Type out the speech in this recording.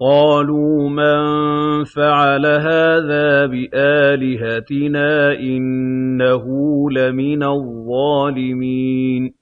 قَالُوا مَن فَعَلَ هَٰذَا بِآلِهَتِنَا إِنَّهُ لَمِنَ الظَّالِمِينَ